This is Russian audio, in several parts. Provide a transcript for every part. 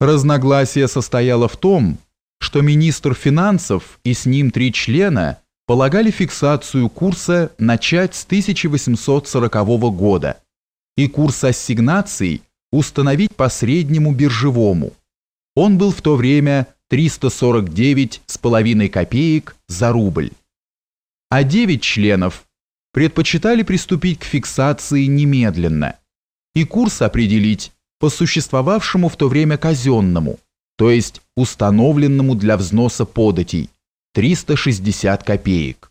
Разногласие состояло в том, что министр финансов и с ним три члена полагали фиксацию курса начать с 1840 года и курс ассигнаций установить по среднему биржевому. Он был в то время 349,5 копеек за рубль. А 9 членов предпочитали приступить к фиксации немедленно и курс определить по существовавшему в то время казенному, то есть установленному для взноса податей, 360 копеек.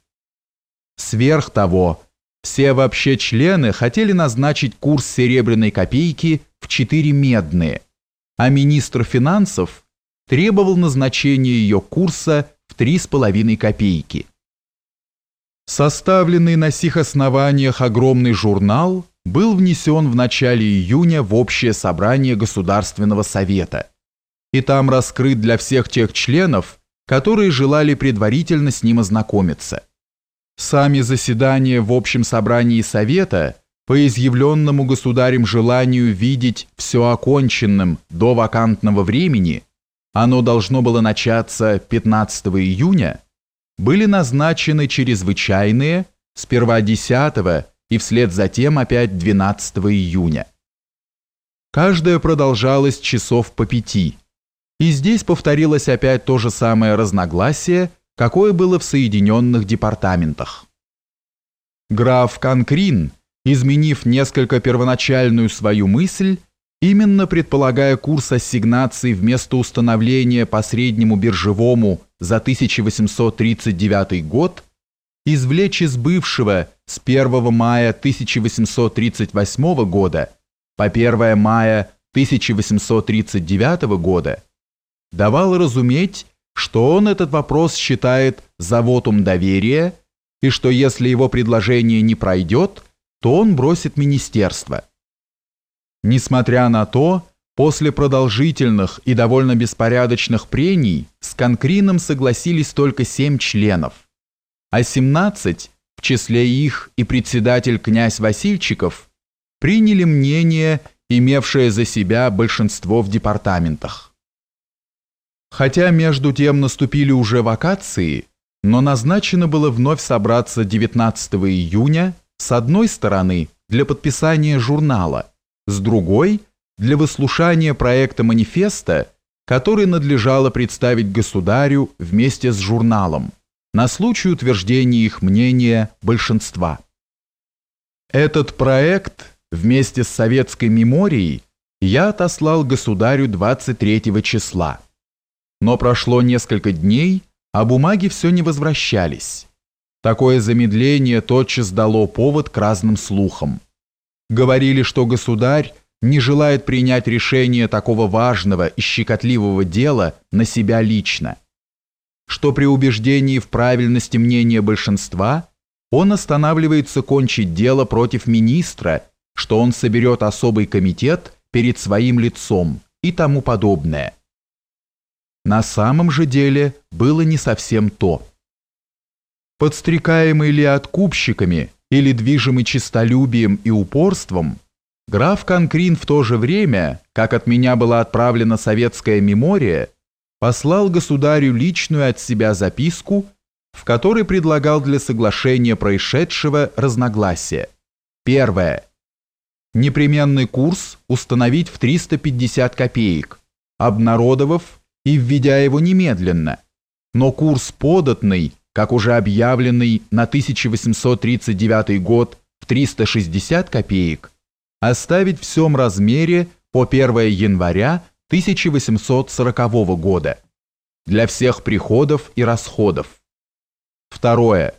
Сверх того, все вообще члены хотели назначить курс серебряной копейки в 4 медные, а министр финансов требовал назначения ее курса в 3,5 копейки. Составленный на сих основаниях огромный журнал был внесен в начале июня в общее собрание Государственного совета и там раскрыт для всех тех членов, которые желали предварительно с ним ознакомиться. Сами заседания в общем собрании совета по изъявленному государем желанию видеть все оконченным до вакантного времени, оно должно было начаться 15 июня, были назначены чрезвычайные сперва 10 и вслед за тем опять 12 июня. Каждая продолжалась часов по пяти, и здесь повторилось опять то же самое разногласие, какое было в Соединенных Департаментах. Граф Конкрин, изменив несколько первоначальную свою мысль, именно предполагая курс ассигнаций вместо установления по среднему биржевому за 1839 год, извлечь из бывшего с 1 мая 1838 года по 1 мая 1839 года, давал разуметь, что он этот вопрос считает завотом доверия и что если его предложение не пройдет, то он бросит министерство. Несмотря на то, после продолжительных и довольно беспорядочных прений с Конкрином согласились только семь членов, а 17, в числе их и председатель князь Васильчиков, приняли мнение, имевшее за себя большинство в департаментах. Хотя между тем наступили уже вакации, но назначено было вновь собраться 19 июня с одной стороны для подписания журнала, с другой – для выслушания проекта манифеста, который надлежало представить государю вместе с журналом на случай утверждения их мнения большинства. Этот проект вместе с советской меморией я отослал государю 23 числа. Но прошло несколько дней, а бумаги все не возвращались. Такое замедление тотчас дало повод к разным слухам. Говорили, что государь не желает принять решение такого важного и щекотливого дела на себя лично, что при убеждении в правильности мнения большинства он останавливается кончить дело против министра, что он соберет особый комитет перед своим лицом и тому подобное. На самом же деле было не совсем то. Подстрекаемый ли откупщиками или движимый честолюбием и упорством, граф Конкрин в то же время, как от меня была отправлена советская мемория, послал государю личную от себя записку, в которой предлагал для соглашения происшедшего разногласия. Первое. Непременный курс установить в 350 копеек, обнародовав и введя его немедленно, но курс податный, как уже объявленный на 1839 год в 360 копеек, оставить в всем размере по 1 января 1840 года для всех приходов и расходов. Второе.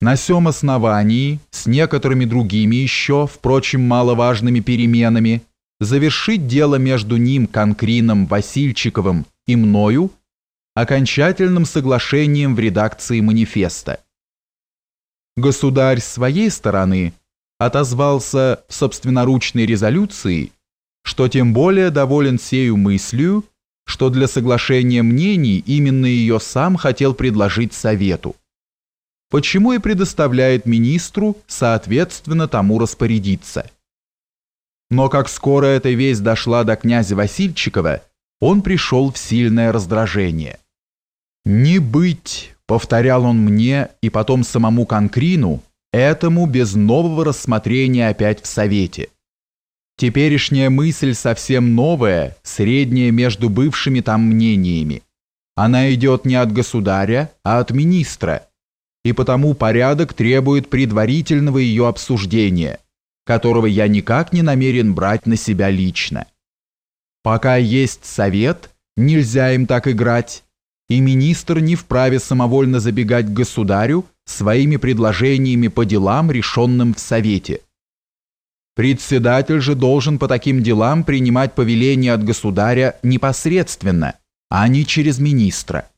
На сём основании, с некоторыми другими еще, впрочем, маловажными переменами, завершить дело между ним, Конкрином, Васильчиковым и мною окончательным соглашением в редакции манифеста. Государь с своей стороны отозвался в собственноручной резолюции, что тем более доволен сею мыслью, что для соглашения мнений именно ее сам хотел предложить Совету, почему и предоставляет министру соответственно тому распорядиться. Но как скоро эта весть дошла до князя Васильчикова, он пришел в сильное раздражение. «Не быть», — повторял он мне и потом самому Конкрину, этому без нового рассмотрения опять в Совете. Теперешняя мысль совсем новая, средняя между бывшими там мнениями. Она идет не от государя, а от министра, и потому порядок требует предварительного ее обсуждения, которого я никак не намерен брать на себя лично. Пока есть совет, нельзя им так играть, и министр не вправе самовольно забегать к государю своими предложениями по делам, решенным в совете. Председатель же должен по таким делам принимать повеления от государя непосредственно, а не через министра.